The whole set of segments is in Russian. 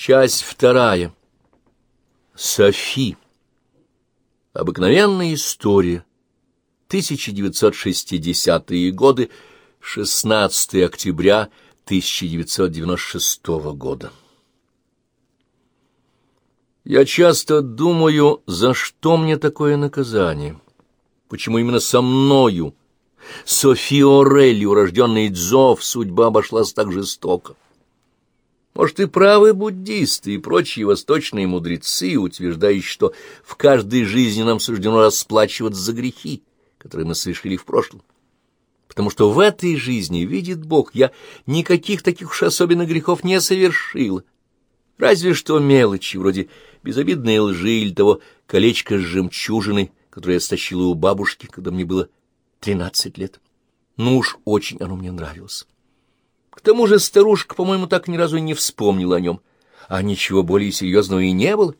Часть вторая. Софи. Обыкновенная история. 1960-е годы, 16 октября 1996 года. Я часто думаю, за что мне такое наказание? Почему именно со мною, Софи Орелли, урожденной Дзов, судьба обошлась так жестоко? Может, и правы буддисты и прочие восточные мудрецы, утверждающие, что в каждой жизни нам суждено расплачиваться за грехи, которые мы совершили в прошлом. Потому что в этой жизни, видит Бог, я никаких таких уж особенных грехов не совершила. Разве что мелочи, вроде безобидной лжи или того колечка с жемчужиной, которое я стащила у бабушки, когда мне было тринадцать лет. Ну уж очень оно мне нравилось. К тому же старушка, по-моему, так ни разу не вспомнила о нем, а ничего более серьезного и не было.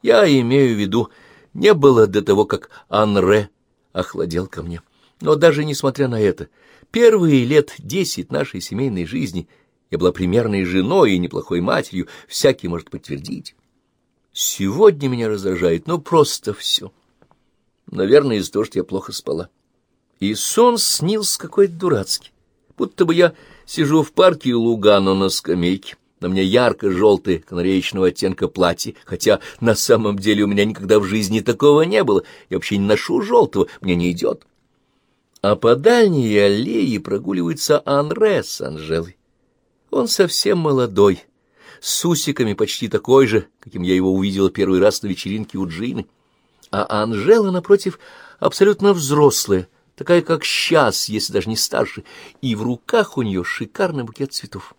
Я имею в виду, не было до того, как Анре охладел ко мне. Но даже несмотря на это, первые лет десять нашей семейной жизни я была примерной женой и неплохой матерью, всякий может подтвердить. Сегодня меня раздражает, ну, просто все. Наверное, из-за того, что я плохо спала. И сон снился какой-то дурацкий, будто бы я Сижу в парке Лугано на скамейке. На мне ярко-желтое канареечного оттенка платье, хотя на самом деле у меня никогда в жизни такого не было. Я вообще не ношу желтого, мне не идет. А по дальней аллее прогуливается Анре с Анжелой. Он совсем молодой, с усиками почти такой же, каким я его увидела первый раз на вечеринке у Джины. А Анжела, напротив, абсолютно взрослая, такая, как сейчас, если даже не старше, и в руках у нее шикарный букет цветов.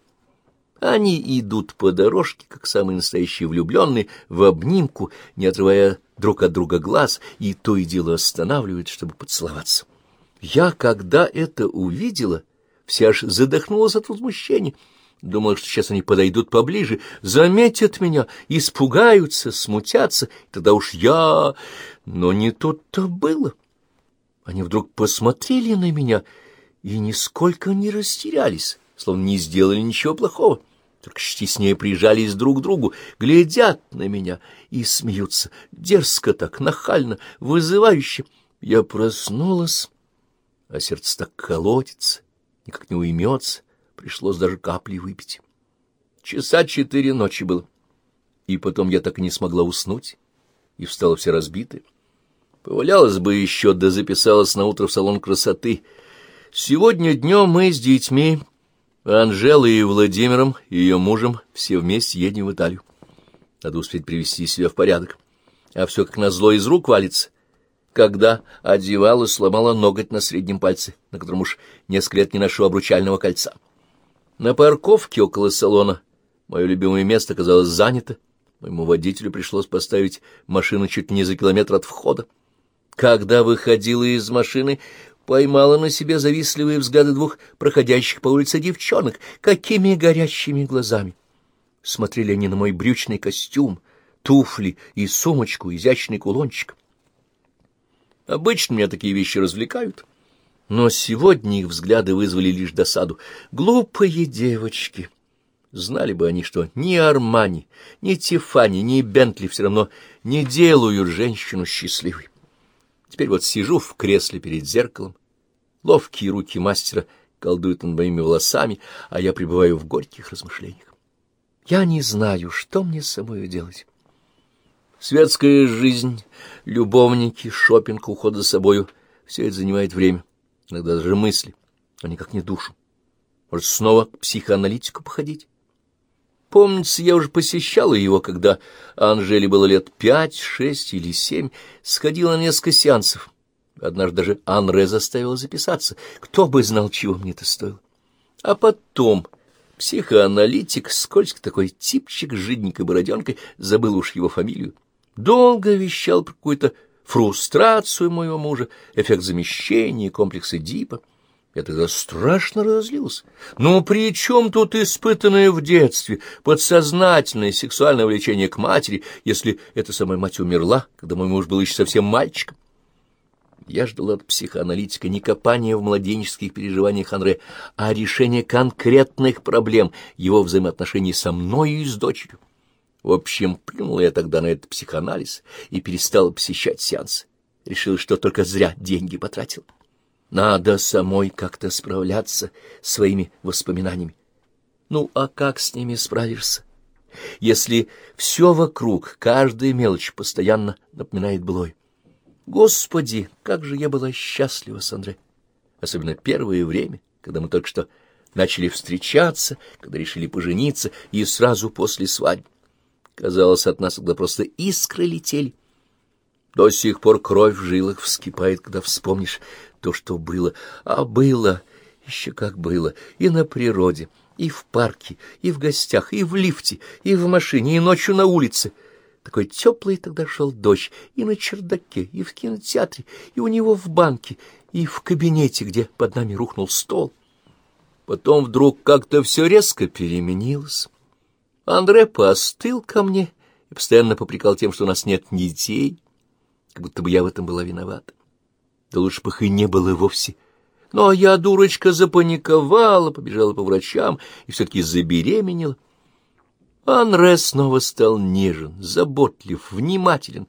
Они идут по дорожке, как самые настоящие влюбленные, в обнимку, не отрывая друг от друга глаз, и то и дело останавливают, чтобы поцеловаться. Я, когда это увидела, вся аж задохнулась от возмущения. Думала, что сейчас они подойдут поближе, заметят меня, испугаются, смутятся, тогда уж я... Но не тут-то было. Они вдруг посмотрели на меня и нисколько не растерялись, словно не сделали ничего плохого, только стеснее прижались друг к другу, глядят на меня и смеются, дерзко так, нахально, вызывающе. Я проснулась, а сердце так колотится, никак не уймется, пришлось даже капли выпить. Часа четыре ночи было, и потом я так и не смогла уснуть, и встала вся разбитая. Повалялась бы еще, да записалась на утро в салон красоты. Сегодня днем мы с детьми, Анжелой и Владимиром, и ее мужем, все вместе едем в Италию. Надо успеть привести себя в порядок. А все как назло из рук валится. Когда одевала, сломала ноготь на среднем пальце, на котором уж несколько лет не ношу обручального кольца. На парковке около салона мое любимое место оказалось занято. Моему водителю пришлось поставить машину чуть не за километр от входа. Когда выходила из машины, поймала на себе завистливые взгляды двух проходящих по улице девчонок. Какими горящими глазами! Смотрели они на мой брючный костюм, туфли и сумочку, изящный кулончик. Обычно меня такие вещи развлекают, но сегодня их взгляды вызвали лишь досаду. Глупые девочки! Знали бы они, что ни Армани, ни Тифани, ни Бентли все равно не делают женщину счастливой. Теперь вот сижу в кресле перед зеркалом, ловкие руки мастера колдуют над моими волосами, а я пребываю в горьких размышлениях. Я не знаю, что мне с собой делать. Светская жизнь, любовники, шопинг, уход за собою — все это занимает время, иногда даже мысли, а никак не душу. Может, снова к психоаналитику походить? Помнится, я уже посещала его, когда Анжеле было лет пять, шесть или семь, сходила на несколько сеансов. Однажды даже Анре заставила записаться. Кто бы знал, чего мне это стоило. А потом психоаналитик, скользкий такой типчик с жиденькой бороденкой, забыл уж его фамилию, долго вещал про какую-то фрустрацию моего мужа, эффект замещения, комплексы Дипа. Я тогда страшно разозлился. Ну, при чем тут испытанное в детстве подсознательное сексуальное влечение к матери, если эта самая мать умерла, когда мой муж был еще совсем мальчиком? Я ждал от психоаналитика не копания в младенческих переживаниях Анре, а решения конкретных проблем его взаимоотношений со мной и с дочерью. В общем, плюнул я тогда на этот психоанализ и перестал посещать сеансы. Решил, что только зря деньги потратил. Надо самой как-то справляться своими воспоминаниями. Ну, а как с ними справишься? Если все вокруг, каждая мелочь постоянно напоминает былой. Господи, как же я была счастлива с Андре! Особенно первое время, когда мы только что начали встречаться, когда решили пожениться, и сразу после свадьбы. Казалось, от нас тогда просто искры летели. До сих пор кровь в жилах вскипает, когда вспомнишь то, что было. А было, еще как было, и на природе, и в парке, и в гостях, и в лифте, и в машине, и ночью на улице — такой теплый тогда шел дождь и на чердаке, и в кинотеатре, и у него в банке, и в кабинете, где под нами рухнул стол. Потом вдруг как-то все резко переменилось. Андре поостыл ко мне и постоянно попрекал тем, что у нас нет детей, как будто бы я в этом была виновата. Да лучше бы их и не было вовсе. Но я, дурочка, запаниковала, побежала по врачам и все-таки забеременела. Анре снова стал нежен, заботлив, внимателен.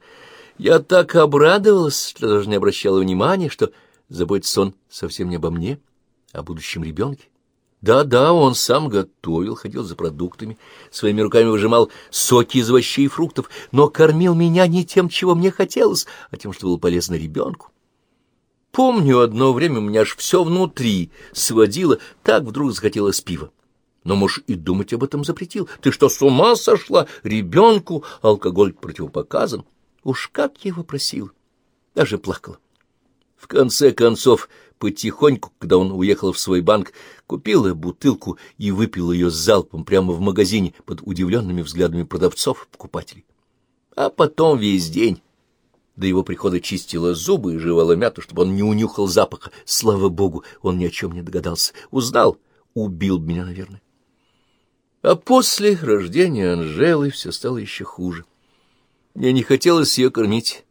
Я так обрадовалась, что даже не обращала внимания, что заботится он совсем не обо мне, а о будущем ребенке. Да-да, он сам готовил, ходил за продуктами, своими руками выжимал соки из овощей и фруктов, но кормил меня не тем, чего мне хотелось, а тем, что было полезно ребенку. Помню, одно время у меня аж все внутри сводило, так вдруг захотелось пива. Но муж и думать об этом запретил. Ты что, с ума сошла? Ребенку алкоголь противопоказан. Уж как я его просил. Даже плакала. В конце концов, потихоньку, когда он уехал в свой банк, купила бутылку и выпила ее залпом прямо в магазине под удивленными взглядами продавцов и покупателей. А потом весь день до его прихода чистила зубы и жевала мяту, чтобы он не унюхал запаха. Слава богу, он ни о чем не догадался. Узнал, убил меня, наверное. А после рождения Анжелы все стало еще хуже. Мне не хотелось ее кормить.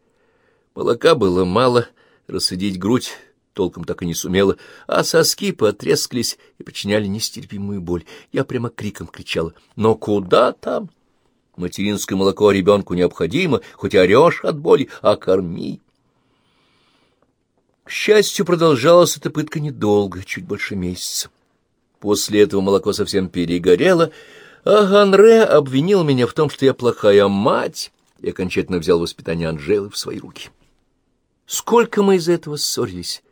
Молока было мало, рассадить грудь толком так и не сумела, а соски потрескались и причиняли нестерпимую боль. Я прямо криком кричала. «Но куда там? Материнское молоко ребенку необходимо, хоть орешь от боли, а корми!» К счастью, продолжалась эта пытка недолго, чуть больше месяца. После этого молоко совсем перегорело, а Ганре обвинил меня в том, что я плохая мать, и окончательно взял воспитание Анжелы в свои руки. Сколько мы из-за этого ссорились.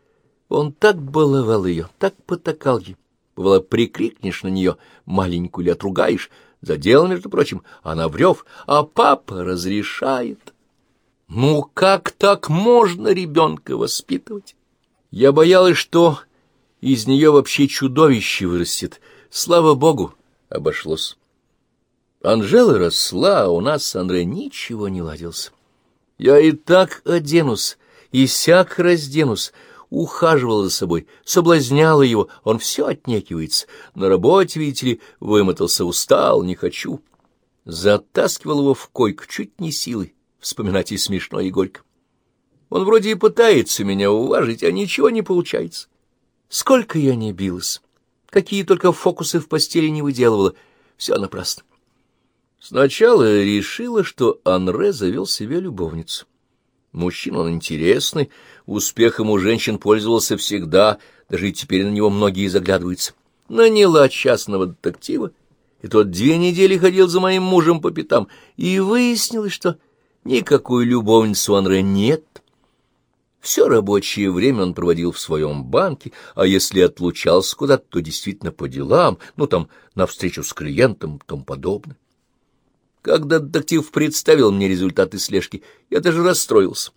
Он так баловал ее, так потакал ей. Бывало, прикрикнешь на нее, маленькую ли отругаешь, задел, между прочим, она врев, а папа разрешает. Ну, как так можно ребенка воспитывать? Я боялась, что из нее вообще чудовище вырастет. Слава богу, обошлось. Анжела росла, а у нас с Андре ничего не ладился. Я и так оденусь, и сяк разденусь, ухаживала за собой, соблазняла его, он все отнекивается. На работе, видите ли, вымотался, устал, не хочу. Затаскивал его в койку чуть не силой, вспоминать и смешно, и горько. Он вроде и пытается меня уважить, а ничего не получается. Сколько я не билась, какие только фокусы в постели не выделывала, все напрасно. Сначала решила, что Анре завел себе любовницу. Мужчина он интересный, успехом у женщин пользовался всегда, даже и теперь на него многие заглядываются. Наняла частного детектива, и тот две недели ходил за моим мужем по пятам, и выяснилось, что никакой любовницы у Анре нет, все рабочее время он проводил в своем банке, а если отлучался куда-то, то действительно по делам, ну, там, на встречу с клиентом и тому подобное. Когда детектив представил мне результаты слежки, я даже расстроился.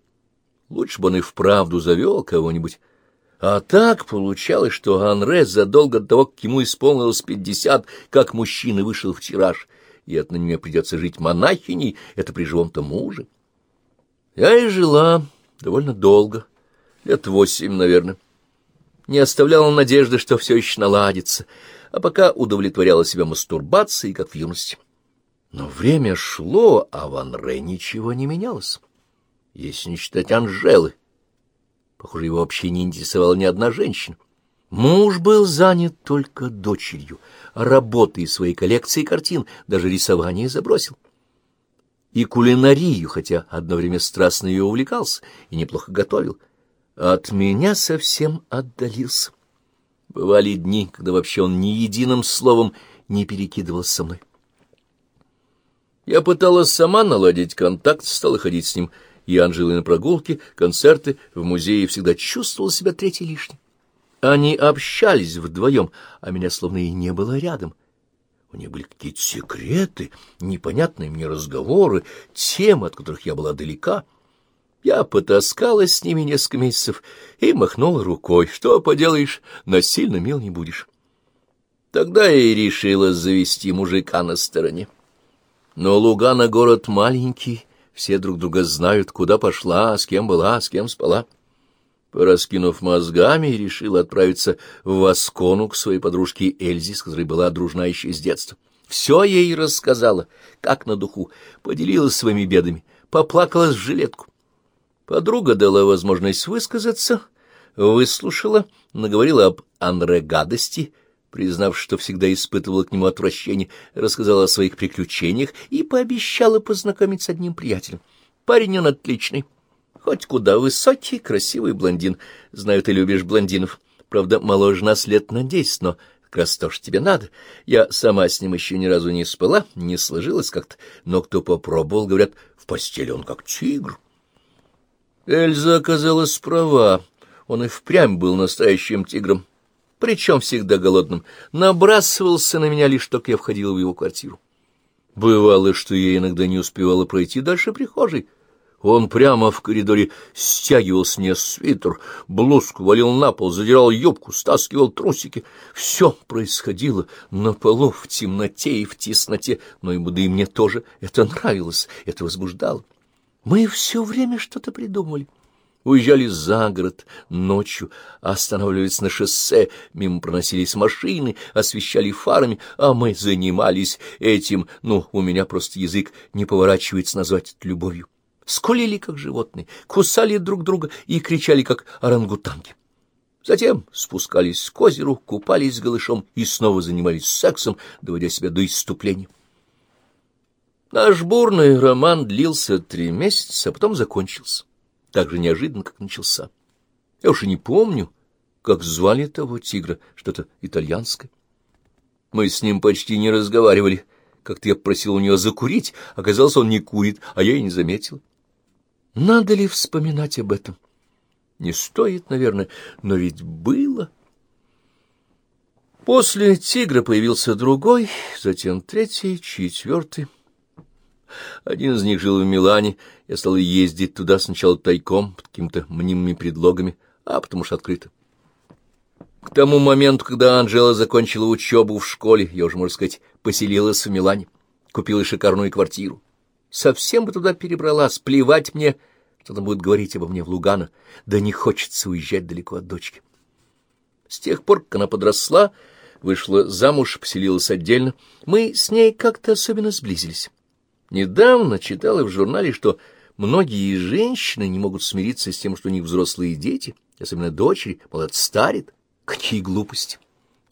Лучше бы он и вправду завел кого-нибудь. А так получалось, что Анре задолго до того, как ему исполнилось пятьдесят, как мужчина вышел в тираж, и отныне мне придется жить монахиней, это при живом-то муже. Я и жила довольно долго, лет восемь, наверное. Не оставляла надежды, что все еще наладится, а пока удовлетворяла себя мастурбацией, как в юности. Но время шло, а в Анре ничего не менялось, если не считать Анжелы. Похоже, его вообще не интересовала ни одна женщина. Муж был занят только дочерью, а работой своей коллекции картин, даже рисование забросил. и кулинарию, хотя одно время страстно ее увлекался и неплохо готовил. От меня совсем отдалился. Бывали дни, когда вообще он ни единым словом не перекидывался со мной. Я пыталась сама наладить контакт, стала ходить с ним и Анжелой на прогулки, концерты, в музее, всегда чувствовала себя третьей лишней. Они общались вдвоем, а меня словно и не было рядом. У них были какие-то секреты, непонятные мне разговоры, темы, от которых я была далека. Я потаскалась с ними несколько месяцев и махнула рукой. Что поделаешь, насильно мил не будешь. Тогда я и решила завести мужика на стороне. Но Лугана город маленький, все друг друга знают, куда пошла, с кем была, с кем спала. Пораскинув мозгами, решила отправиться в Аскону к своей подружке Эльзе, с которой была дружна еще с детства. Все ей рассказала, как на духу, поделилась своими бедами, поплакалась в жилетку. Подруга дала возможность высказаться, выслушала, наговорила об Анре гадости — признав, что всегда испытывала к нему отвращение, рассказала о своих приключениях и пообещала познакомить с одним приятелем. Парень он отличный, хоть куда высокий, красивый блондин. Знаю, ты любишь блондинов. Правда, моложе нас лет на десять, но как раз то, что тебе надо. Я сама с ним еще ни разу не спала, не сложилась как-то, но кто попробовал, говорят, в постели он как тигр. Эльза оказалась права. Он и впрямь был настоящим тигром причем всегда голодным, набрасывался на меня лишь только я входила в его квартиру. Бывало, что я иногда не успевала пройти дальше прихожей. Он прямо в коридоре стягивал с меня свитер, блузку, валил на пол, задирал юбку, стаскивал трусики. Все происходило на полу, в темноте и в тесноте, но ему да и мне тоже это нравилось, это возбуждало. Мы все время что-то придумывали уезжали за город ночью, останавливались на шоссе, мимо проносились машины, освещали фарами, а мы занимались этим, ну, у меня просто язык не поворачивается назвать это любовью. Скулили, как животные, кусали друг друга и кричали, как орангутанги. Затем спускались к озеру, купались голышом и снова занимались сексом, доводя себя до исступления. Наш бурный роман длился три месяца, а потом закончился так же неожиданно, как начался. Я уж и не помню, как звали того тигра, что-то итальянское. Мы с ним почти не разговаривали. Как-то я просил у него закурить, оказалось, он не курит, а я и не заметил. Надо ли вспоминать об этом? Не стоит, наверное, но ведь было. После тигра появился другой, затем третий, четвертый. Один из них жил в Милане, я стал ездить туда сначала тайком, под какими-то мнимыми предлогами, а потом уж открыто. К тому моменту, когда Анжела закончила учебу в школе, я уже, можно сказать, поселилась в Милане, купила шикарную квартиру. Совсем бы туда перебралась, плевать мне, что там будет говорить обо мне в Лугано, да не хочется уезжать далеко от дочки. С тех пор, как она подросла, вышла замуж, поселилась отдельно, мы с ней как-то особенно сблизились. Недавно читала в журнале, что многие женщины не могут смириться с тем, что у них взрослые дети, особенно дочери, мол, старит. Какие глупости!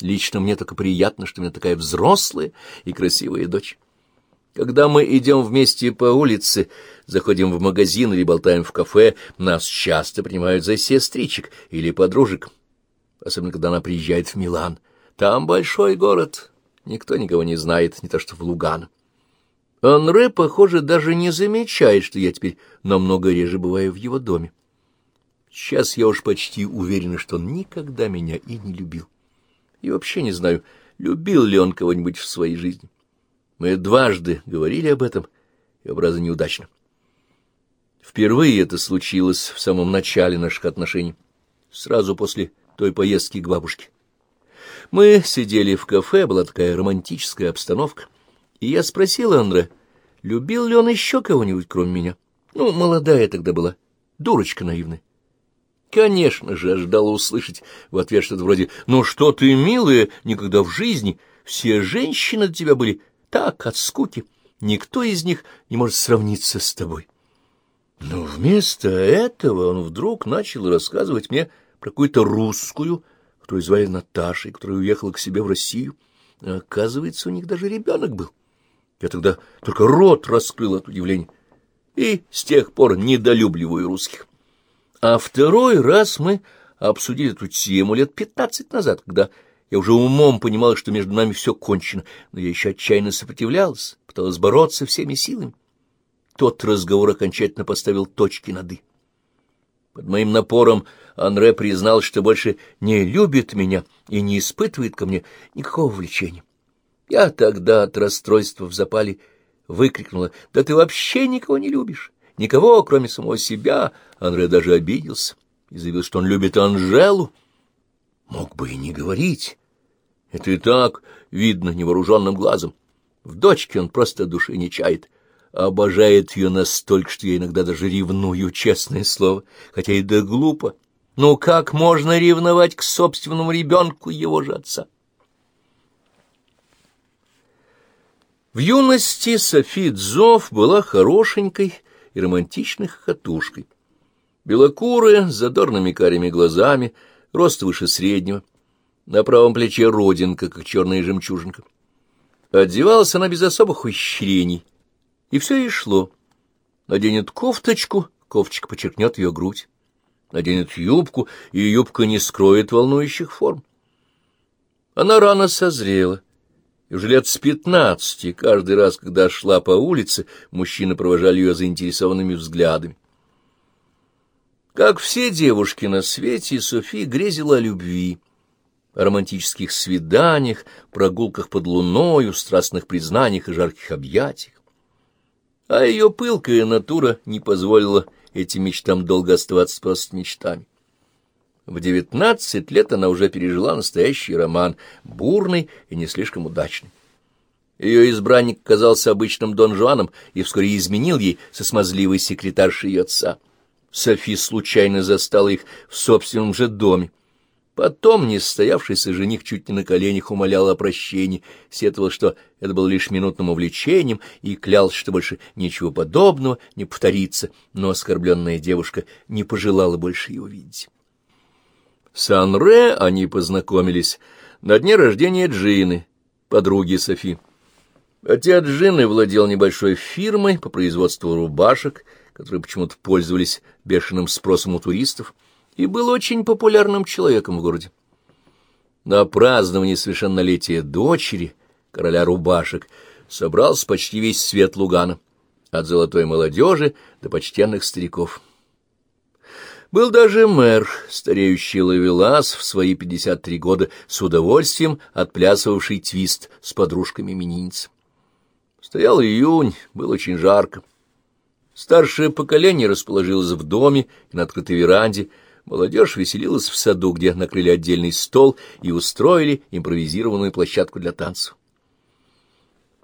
Лично мне только приятно, что у меня такая взрослая и красивая дочь. Когда мы идем вместе по улице, заходим в магазин или болтаем в кафе, нас часто принимают за сестричек или подружек, особенно когда она приезжает в Милан. Там большой город, никто никого не знает, не то что в Лугано. Анре, похоже, даже не замечает, что я теперь намного реже бываю в его доме. Сейчас я уж почти уверена, что он никогда меня и не любил. И вообще не знаю, любил ли он кого-нибудь в своей жизни. Мы дважды говорили об этом, и оба раза неудачно. Впервые это случилось в самом начале наших отношений, сразу после той поездки к бабушке. Мы сидели в кафе, была такая романтическая обстановка. И я спросила Андре, любил ли он еще кого-нибудь, кроме меня. Ну, молодая тогда была, дурочка наивная. Конечно же, ожидала услышать в ответ что-то вроде «Ну что ты, милая, никогда в жизни, все женщины для тебя были так, от скуки, никто из них не может сравниться с тобой». Но вместо этого он вдруг начал рассказывать мне про какую-то русскую, которую звали Наташей, которая уехала к себе в Россию. Оказывается, у них даже ребенок был. Я тогда только рот раскрыл от удивления. И с тех пор недолюбливаю русских. А второй раз мы обсудили эту тему лет пятнадцать назад, когда я уже умом понимал, что между нами все кончено, но я еще отчаянно сопротивлялась, пыталась бороться всеми силами. Тот разговор окончательно поставил точки над «и». Под моим напором Анре признал, что больше не любит меня и не испытывает ко мне никакого влечения. Я тогда от расстройства в запале выкрикнула, «Да ты вообще никого не любишь, никого, кроме самого себя!» Анре даже обиделся и заявил, что он любит Анжелу. Мог бы и не говорить. Это и так видно невооруженным глазом. В дочке он просто души не чает. Обожает ее настолько, что я иногда даже ревную, честное слово, хотя и да глупо. Ну как можно ревновать к собственному ребенку его же отца? В юности Софи Дзов была хорошенькой и романтичной хохотушкой. Белокурая, с задорными карими глазами, рост выше среднего, на правом плече родинка, как черная жемчужинка. Одевалась она без особых ухищрений, и все ей шло. Наденет кофточку, кофточка подчеркнет ее грудь. Наденет юбку, и юбка не скроет волнующих форм. Она рано созрела, и уже лет с пятнадцати, каждый раз, когда шла по улице, мужчины провожали ее заинтересованными взглядами. Как все девушки на свете, Софи грезила о любви, о романтических свиданиях, прогулках под луною, страстных признаниях и жарких объятиях. А ее пылкая натура не позволила этим мечтам долго оставаться просто мечтами. В девятнадцать лет она уже пережила настоящий роман, бурный и не слишком удачный. Ее избранник казался обычным Дон Жуаном и вскоре изменил ей со смазливой секретаршей ее отца. Софи случайно застала их в собственном же доме. Потом несостоявшийся жених чуть не на коленях умолял о прощении, сетовал, что это было лишь минутным увлечением, и клялся, что больше ничего подобного не повторится, но оскорбленная девушка не пожелала больше его видеть. С Анре они познакомились на дне рождения Джины, подруги Софи. Отец Джины владел небольшой фирмой по производству рубашек, которые почему-то пользовались бешеным спросом у туристов, и был очень популярным человеком в городе. На празднование совершеннолетия дочери, короля рубашек, собрался почти весь свет Лугана, от золотой молодежи до почтенных стариков. Был даже мэр, стареющий ловелас в свои пятьдесят три года, с удовольствием отплясывавший твист с подружками именинниц. Стоял июнь, было очень жарко. Старшее поколение расположилось в доме и на открытой веранде, молодежь веселилась в саду, где накрыли отдельный стол и устроили импровизированную площадку для танцев.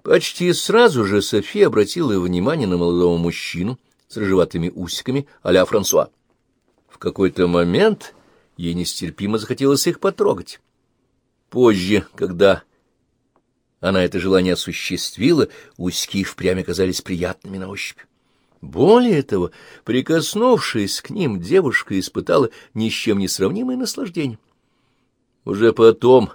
Почти сразу же София обратила внимание на молодого мужчину с рыжеватыми усиками а-ля Франсуа. Какой-то момент ей нестерпимо захотелось их потрогать. Позже, когда она это желание осуществила, усики впрямь оказались приятными на ощупь. Более того, прикоснувшись к ним, девушка испытала ни с чем не сравнимое наслаждение. Уже потом,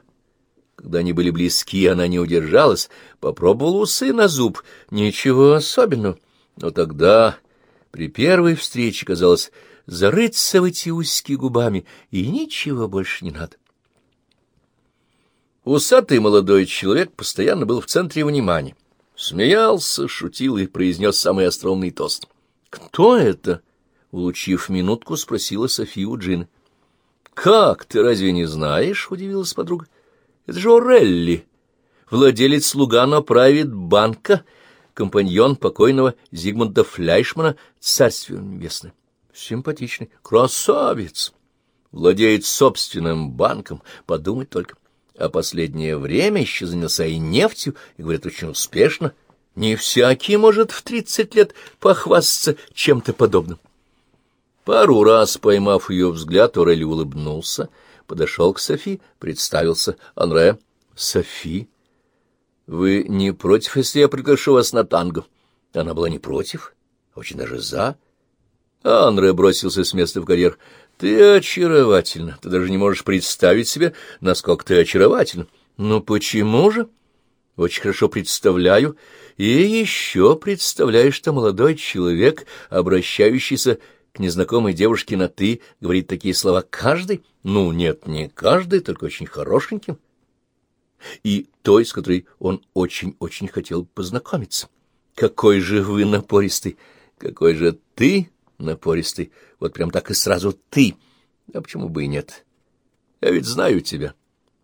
когда они были близки, она не удержалась, попробовала усы на зуб. Ничего особенного. Но тогда, при первой встрече, казалось, зарыться в эти узкие губами, и ничего больше не надо. Усатый молодой человек постоянно был в центре внимания. Смеялся, шутил и произнес самый остроумный тост. «Кто это?» — улучив минутку, спросила София у Джины. «Как, ты разве не знаешь?» — удивилась подруга. «Это же Орелли, владелец Лугано правит банка, компаньон покойного Зигмунда Фляйшмана, царствие небесное. Симпатичный, красавец, владеет собственным банком, подумать только. А последнее время еще занялся и нефтью, и, говорят, очень успешно. Не всякий может в тридцать лет похвастаться чем-то подобным. Пару раз, поймав ее взгляд, Орелли улыбнулся, подошел к Софи, представился. «Анре, Софи, вы не против, если я приглашу вас на танго?» Она была не против, а очень даже за. Анре бросился с места в карьер. «Ты очаровательна. Ты даже не можешь представить себе, насколько ты очаровательна. Но почему же?» Очень хорошо представляю. И еще представляю, что молодой человек, обращающийся к незнакомой девушке на «ты», говорит такие слова каждый? Ну, нет, не каждый, только очень хорошеньким. И той, с которой он очень-очень хотел познакомиться. Какой же вы напористый, какой же ты напористый, вот прям так и сразу ты. А почему бы и нет? Я ведь знаю тебя.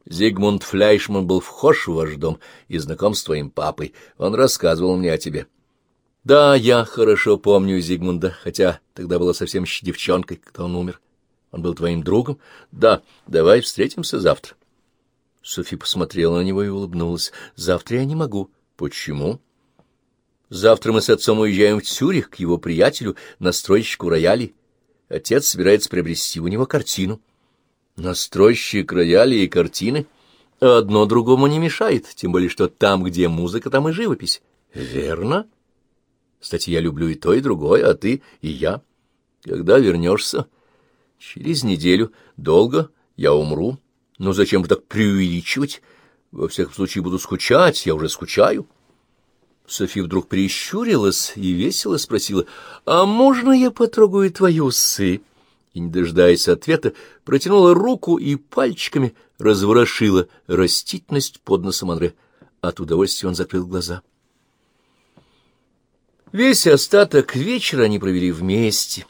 Зигмунд Фляйшман был вхож в ваш дом и знаком с твоим папой. Он рассказывал мне о тебе. Да, я хорошо помню Зигмунда, хотя тогда была совсем еще девчонкой, когда он умер. Он был твоим другом? Да, давай встретимся завтра. Софи посмотрела на него и улыбнулась. Завтра я не могу. Почему? Завтра мы с отцом уезжаем в Цюрих к его приятелю, настройщику роялей. Отец собирается приобрести у него картину. Настройщик рояли и картины одно другому не мешает, тем более что там, где музыка, там и живопись. Верно? Кстати, я люблю и то, и другое, а ты и я. Когда вернешься? Через неделю. Долго я умру. Но зачем так преувеличивать? Во всяком случае, буду скучать, я уже скучаю. Софи вдруг прищурилась и весело спросила, «А можно я потрогаю твои усы?» и, не дожидаясь ответа, протянула руку и пальчиками разворошила растительность под носом Андре. От удовольствия он закрыл глаза. Весь остаток вечера они провели вместе.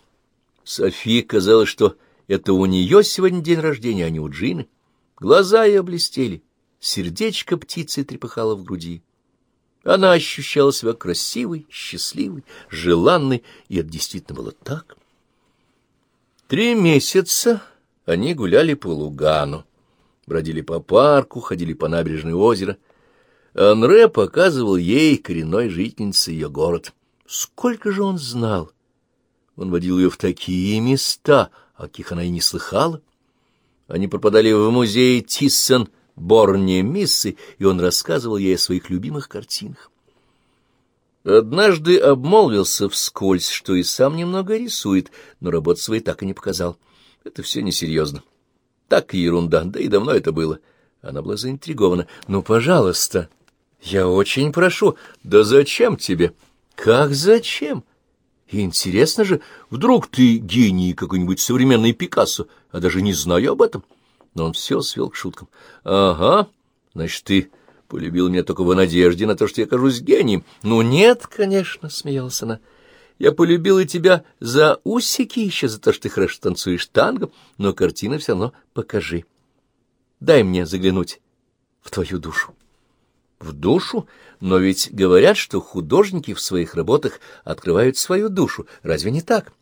Софи казалось, что это у нее сегодня день рождения, а не у Джины. Глаза ее блестели, сердечко птицы трепыхало в груди. Она ощущала себя красивой, счастливой, желанной, и это действительно было так. Три месяца они гуляли по Лугану, бродили по парку, ходили по набережной озера. Анре показывал ей, коренной жительнице, ее город. Сколько же он знал! Он водил ее в такие места, о каких она и не слыхала. Они пропадали в музее Тиссен Борне Миссы, и он рассказывал ей о своих любимых картинах. Однажды обмолвился вскользь, что и сам немного рисует, но работы своей так и не показал. Это все несерьезно. Так ерунда, да и давно это было. Она была заинтригована. «Ну, пожалуйста, я очень прошу. Да зачем тебе?» «Как зачем?» «Интересно же, вдруг ты гений какой-нибудь современный Пикассо, а даже не знаю об этом». Но он все свел к шуткам. «Ага, значит, ты Полюбил меня только в надежде на то, что я кажусь гением. Ну, нет, конечно, — смеялась она. Я полюбила тебя за усики еще, за то, что ты хорошо танцуешь танго, но картины все равно покажи. Дай мне заглянуть в твою душу. В душу? Но ведь говорят, что художники в своих работах открывают свою душу. Разве не так?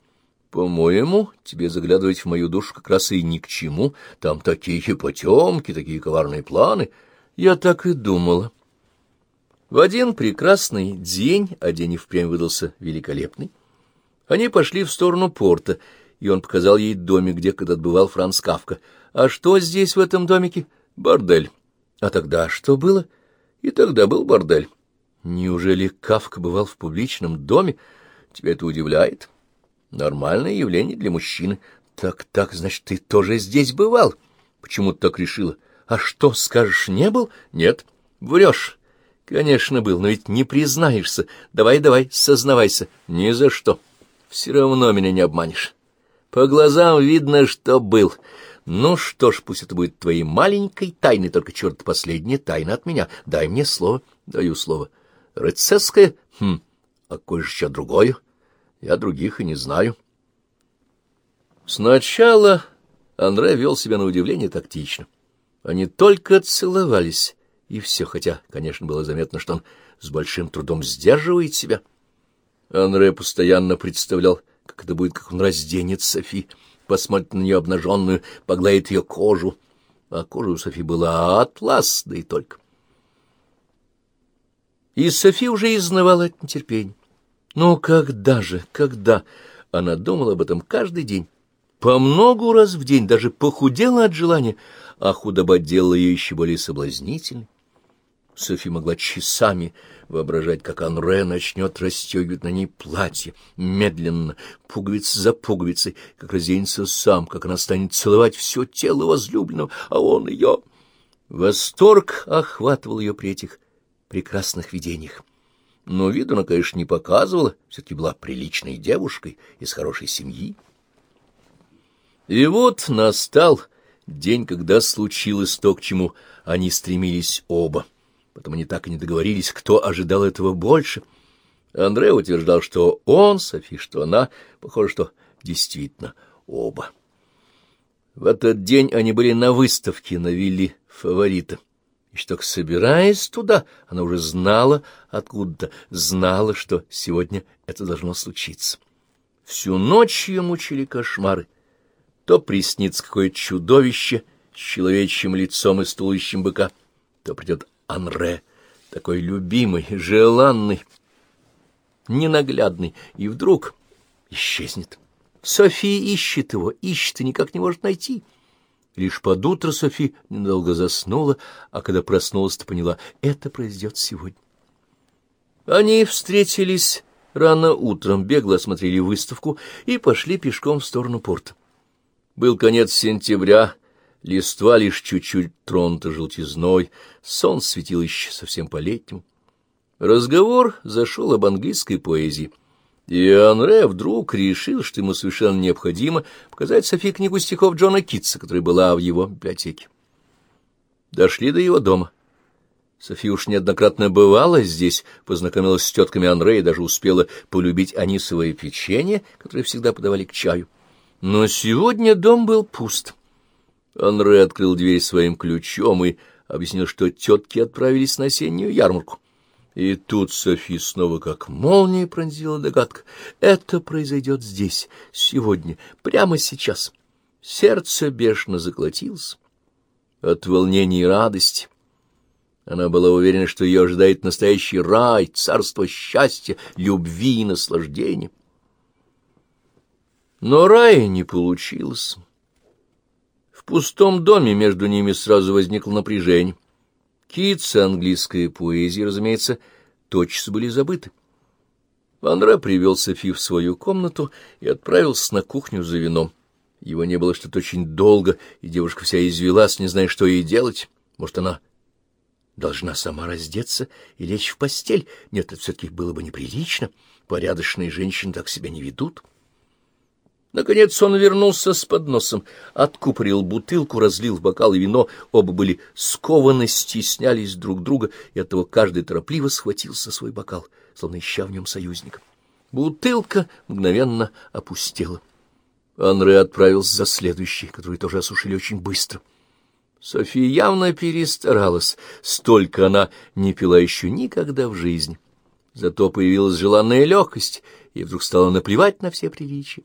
По-моему, тебе заглядывать в мою душу как раз и ни к чему. Там такие потемки, такие коварные планы — я так и думала. В один прекрасный день, а день и впрямь выдался великолепный, они пошли в сторону порта, и он показал ей домик, где когда бывал Франц Кавка. А что здесь, в этом домике? Бордель. А тогда что было? И тогда был бордель. Неужели Кавка бывал в публичном доме? Тебя это удивляет? Нормальное явление для мужчины. Так, так, значит, ты тоже здесь бывал? Почему ты так решила? — а что, скажешь, не был? Нет. Врешь. Конечно, был, но ведь не признаешься. Давай, давай, сознавайся. Ни за что. Все равно меня не обманешь. По глазам видно, что был. Ну что ж, пусть это будет твоей маленькой тайной, только, черт, последняя тайна от меня. Дай мне слово. Даю слово. Рыцарское? Хм, а кое же еще другое? Я других и не знаю. Сначала Андре вел себя на удивление тактично. Они только целовались, и все, хотя, конечно, было заметно, что он с большим трудом сдерживает себя. Анре постоянно представлял, как это будет, как он разденет Софи, посмотрит на нее обнаженную, погладит ее кожу. А кожа у Софи была атлас, и только. И Софи уже изнывала от нетерпения. Ну, когда же, когда? Она думала об этом каждый день. По многу раз в день, даже похудела от желания — а худоба делала ее еще более соблазнительной. Софи могла часами воображать, как Анре начнет расстегивать на ней платье, медленно, пуговица за пуговицей, как разденется сам, как она станет целовать все тело возлюбленного, а он ее... Восторг охватывал ее при этих прекрасных видениях. Но виду она, конечно, не показывала, все-таки была приличной девушкой из хорошей семьи. И вот настал день, когда случилось то, к чему они стремились оба. Потом они так и не договорились, кто ожидал этого больше. Андрей утверждал, что он, Софи, что она, похоже, что действительно оба. В этот день они были на выставке на вилле фаворита. И что, собираясь туда, она уже знала откуда-то, знала, что сегодня это должно случиться. Всю ночь ее мучили кошмары. То приснится какое-то чудовище с человечьим лицом и стулищем быка, то придет Анре, такой любимый, желанный, ненаглядный, и вдруг исчезнет. София ищет его, ищет и никак не может найти. Лишь под утро Софи недолго заснула, а когда проснулась, то поняла — это произойдет сегодня. Они встретились рано утром, бегло осмотрели выставку и пошли пешком в сторону порта. Был конец сентября, листва лишь чуть-чуть тронута желтизной, солнце светило еще совсем по-летнему. Разговор зашел об английской поэзии — и Анре вдруг решил, что ему совершенно необходимо показать Софи книгу стихов Джона Китса, которая была в его библиотеке. Дошли до его дома. Софи уж неоднократно бывала здесь, познакомилась с тетками Анре и даже успела полюбить анисовое печенье, которое всегда подавали к чаю. Но сегодня дом был пуст. Анре открыл дверь своим ключом и объяснил, что тетки отправились на осеннюю ярмарку. И тут Софи снова как молния пронзила догадка. Это произойдет здесь, сегодня, прямо сейчас. Сердце бешено заколотилось от волнения и радости. Она была уверена, что ее ожидает настоящий рай, царство счастья, любви и наслаждения. Но рая не получилось. В пустом доме между ними сразу возникло напряжение. Китс английская поэзия, разумеется, тотчас были забыты. Андре привел Софи в свою комнату и отправился на кухню за вином. Его не было что-то очень долго, и девушка вся извелась, не зная, что ей делать. Может, она должна сама раздеться и лечь в постель? Нет, это все-таки было бы неприлично. Порядочные женщины так себя не ведут. Наконец он вернулся с подносом, откупорил бутылку, разлил в бокал вино, оба были скованы, стеснялись друг друга, и оттого каждый торопливо схватился свой бокал, словно ища в нем союзника. Бутылка мгновенно опустела. Анре отправился за следующий, который тоже осушили очень быстро. София явно перестаралась, столько она не пила еще никогда в жизни. Зато появилась желанная легкость, и вдруг стала наплевать на все приличия.